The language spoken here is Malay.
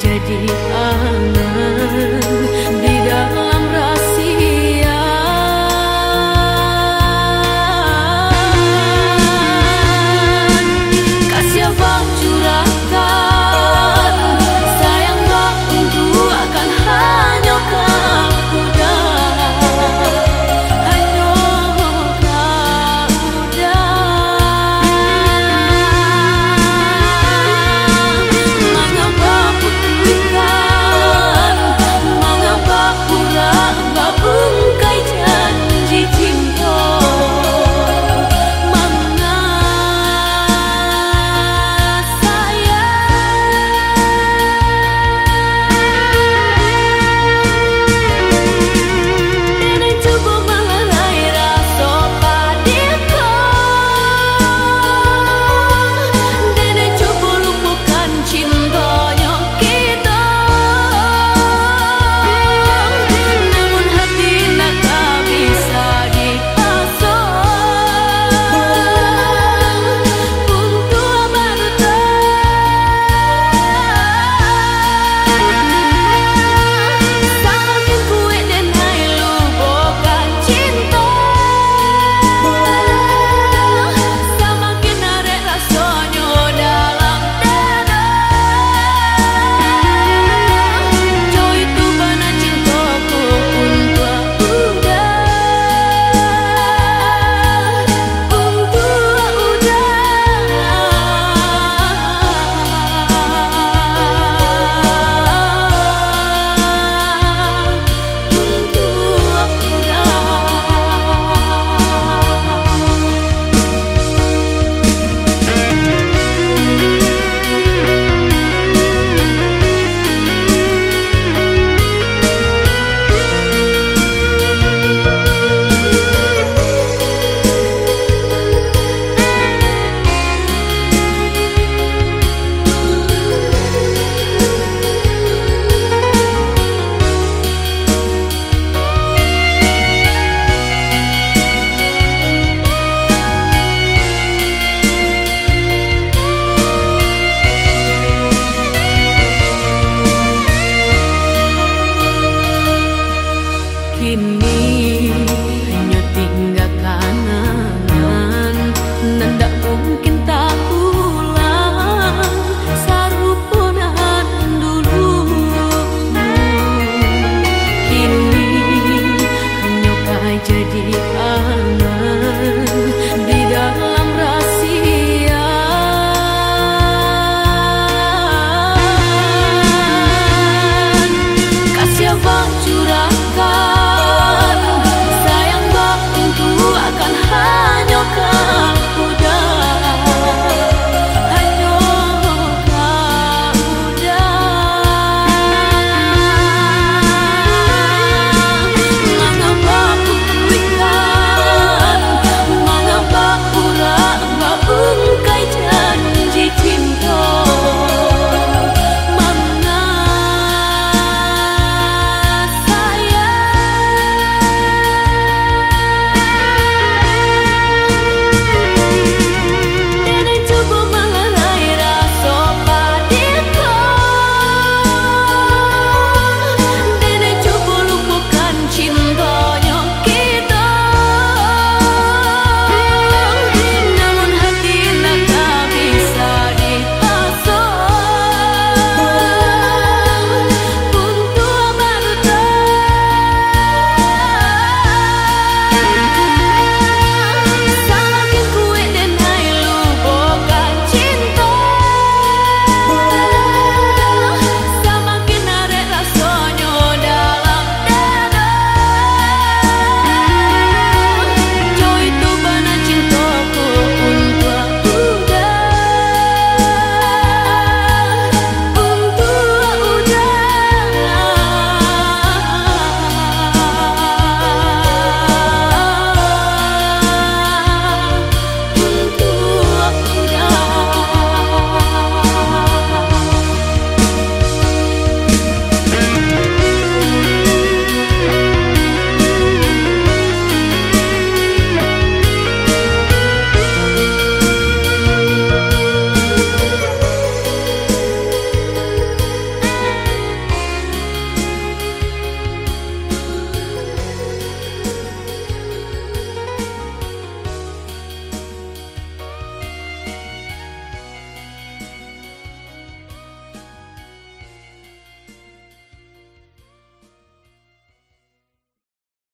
jadi alam hiểm nghi